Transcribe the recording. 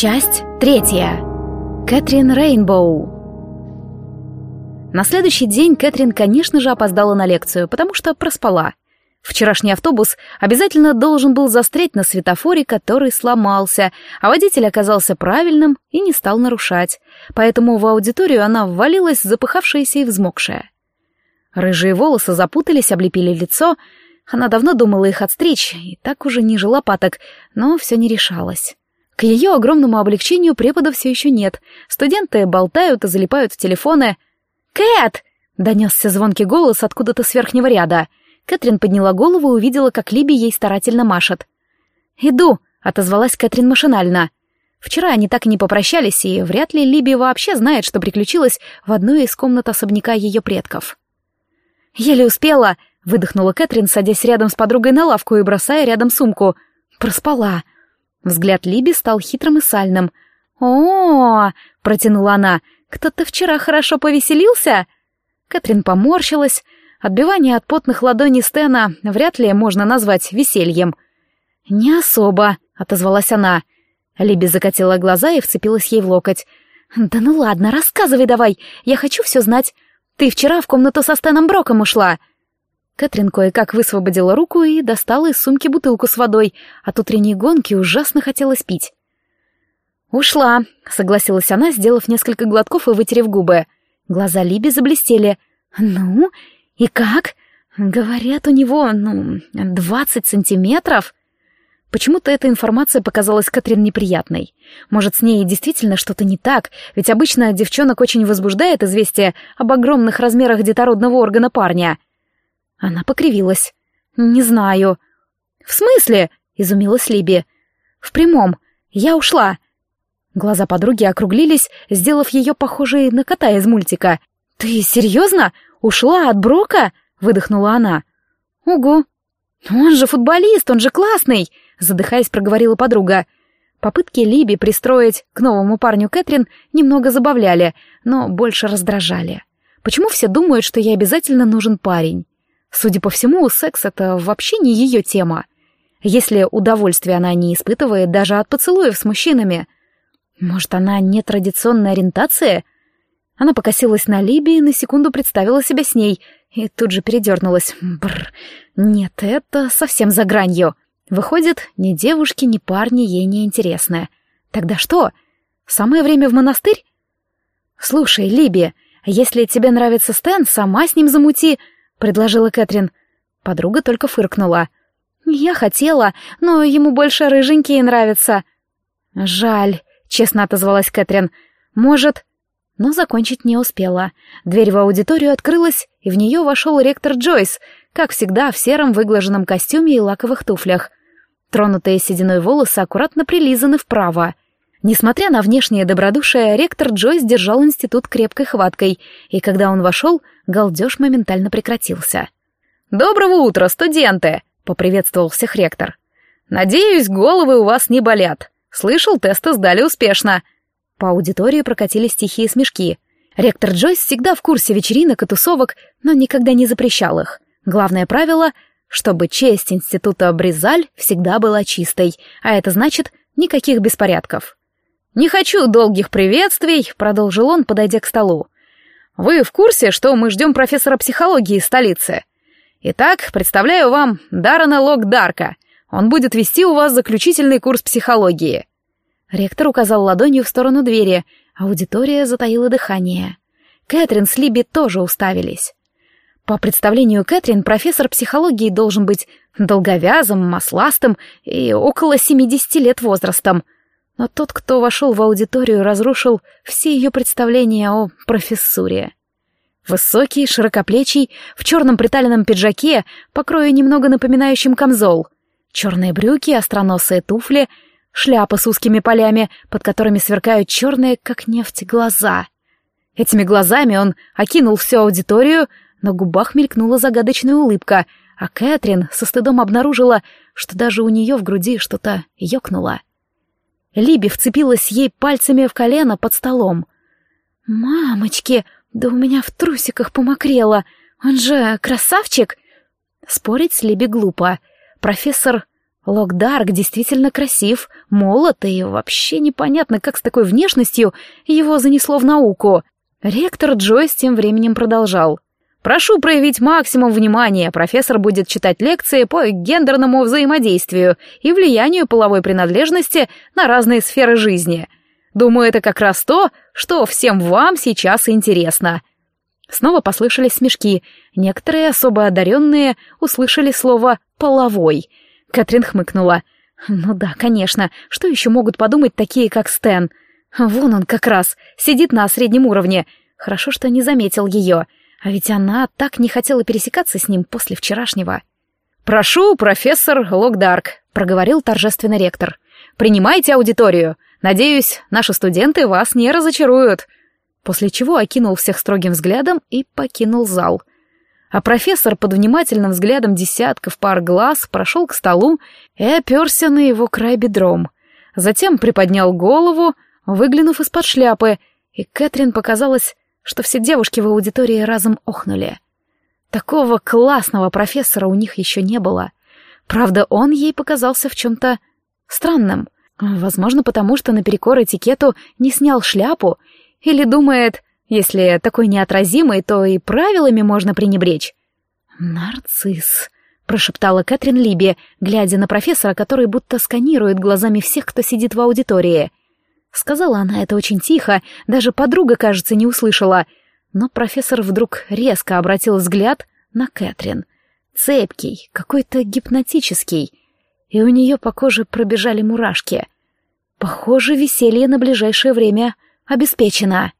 Часть третья. Кэтрин Рейнбоу. На следующий день Кэтрин, конечно же, опоздала на лекцию, потому что проспала. Вчерашний автобус обязательно должен был застрять на светофоре, который сломался, а водитель оказался правильным и не стал нарушать. Поэтому в аудиторию она ввалилась, запыхавшаяся и взмокшая. Рыжие волосы запутались, облепили лицо. Она давно думала их отстричь, и так уже ниже лопаток, но все не решалось. К ее огромному облегчению преподов все еще нет. Студенты болтают и залипают в телефоны. «Кэт!» — донесся звонкий голос откуда-то с верхнего ряда. Кэтрин подняла голову и увидела, как Либи ей старательно машет. «Иду!» — отозвалась Кэтрин машинально. Вчера они так и не попрощались, и вряд ли Либи вообще знает, что приключилось в одной из комнат особняка ее предков. «Еле успела!» — выдохнула Кэтрин, садясь рядом с подругой на лавку и бросая рядом сумку. «Проспала!» Взгляд Либи стал хитрым и сальным. «О-о-о!» — протянула она. «Кто-то вчера хорошо повеселился?» Кэтрин поморщилась. Отбивание от потных ладоней Стена вряд ли можно назвать весельем. «Не особо», — отозвалась она. Либи закатила глаза и вцепилась ей в локоть. «Да ну ладно, рассказывай давай, я хочу все знать. Ты вчера в комнату со Стеном Броком ушла». Кэтрин кое-как высвободила руку и достала из сумки бутылку с водой. От утренней гонки ужасно хотелось пить. «Ушла», — согласилась она, сделав несколько глотков и вытерев губы. Глаза Либи заблестели. «Ну, и как?» «Говорят, у него, ну, двадцать сантиметров». Почему-то эта информация показалась Катрин неприятной. Может, с ней действительно что-то не так, ведь обычно девчонок очень возбуждает известие об огромных размерах детородного органа парня. Она покривилась. «Не знаю». «В смысле?» — изумилась Либи. «В прямом. Я ушла». Глаза подруги округлились, сделав ее похожей на кота из мультика. «Ты серьезно? Ушла от Брока?» — выдохнула она. «Угу». «Он же футболист, он же классный!» — задыхаясь, проговорила подруга. Попытки Либи пристроить к новому парню Кэтрин немного забавляли, но больше раздражали. Почему все думают, что ей обязательно нужен парень? Судя по всему, секс — это вообще не ее тема. Если удовольствия она не испытывает даже от поцелуев с мужчинами. Может, она нетрадиционной ориентации? Она покосилась на Либи и на секунду представила себя с ней, и тут же передернулась. Бррр, нет, это совсем за гранью. Выходит, ни девушки, ни парни ей не интересны. Тогда что? Самое время в монастырь? Слушай, Либи, если тебе нравится Стэн, сама с ним замути, — предложила Кэтрин. Подруга только фыркнула. «Я хотела, но ему больше рыженькие нравятся». «Жаль», — честно отозвалась Кэтрин. «Может...» Но закончить не успела. Дверь в аудиторию открылась, и в нее вошел ректор Джойс, как всегда в сером выглаженном костюме и лаковых туфлях. Тронутые сединой волосы аккуратно прилизаны вправо. Несмотря на внешнее добродушие, ректор Джойс держал институт крепкой хваткой, и когда он вошел, галдеж моментально прекратился. «Доброго утра, студенты!» — поприветствовал всех ректор. «Надеюсь, головы у вас не болят. Слышал, тесты сдали успешно». По аудитории прокатились тихие смешки. Ректор Джойс всегда в курсе вечеринок и тусовок, но никогда не запрещал их. Главное правило — чтобы честь института Бризаль всегда была чистой, а это значит никаких беспорядков. «Не хочу долгих приветствий», — продолжил он, подойдя к столу. Вы в курсе, что мы ждем профессора психологии из столицы? Итак, представляю вам Даррена Локдарка. Он будет вести у вас заключительный курс психологии». Ректор указал ладонью в сторону двери. Аудитория затаила дыхание. Кэтрин с Либи тоже уставились. По представлению Кэтрин, профессор психологии должен быть долговязым, масластым и около 70 лет возрастом. Но тот, кто вошел в аудиторию, разрушил все ее представления о профессуре. Высокий, широкоплечий, в черном приталенном пиджаке, по крою немного напоминающим камзол. Черные брюки, остроносые туфли, шляпа с узкими полями, под которыми сверкают черные, как нефть, глаза. Этими глазами он окинул всю аудиторию, на губах мелькнула загадочная улыбка, а Кэтрин со стыдом обнаружила, что даже у нее в груди что-то ёкнуло. Либи вцепилась ей пальцами в колено под столом. «Мамочки, да у меня в трусиках помокрело. Он же красавчик!» Спорить с Либи глупо. Профессор Локдарк действительно красив, молод, и вообще непонятно, как с такой внешностью его занесло в науку. Ректор Джойс тем временем продолжал. «Прошу проявить максимум внимания. Профессор будет читать лекции по гендерному взаимодействию и влиянию половой принадлежности на разные сферы жизни. Думаю, это как раз то, что всем вам сейчас интересно». Снова послышались смешки. Некоторые особо одаренные услышали слово «половой». Кэтрин хмыкнула. «Ну да, конечно. Что еще могут подумать такие, как Стэн? Вон он как раз, сидит на среднем уровне. Хорошо, что не заметил ее. А ведь она так не хотела пересекаться с ним после вчерашнего». «Прошу, профессор Локдарк», — проговорил торжественно ректор. «Принимайте аудиторию. Надеюсь, наши студенты вас не разочаруют». После чего окинул всех строгим взглядом и покинул зал — а профессор под внимательным взглядом десятков пар глаз прошел к столу и оперся на его край бедром. Затем приподнял голову, выглянув из-под шляпы, и Кэтрин показалось, что все девушки в аудитории разом охнули. Такого классного профессора у них еще не было. Правда, он ей показался в чем-то странным. Возможно, потому что наперекор этикету не снял шляпу или думает, если такой неотразимый, то и правилами можно пренебречь. «Нарцисс», — прошептала Кэтрин Либи, глядя на профессора, который будто сканирует глазами всех, кто сидит в аудитории. Сказала она это очень тихо, даже подруга, кажется, не услышала. Но профессор вдруг резко обратил взгляд на Кэтрин. Цепкий, какой-то гипнотический. И у нее по коже пробежали мурашки. Похоже, веселье на ближайшее время обеспечено.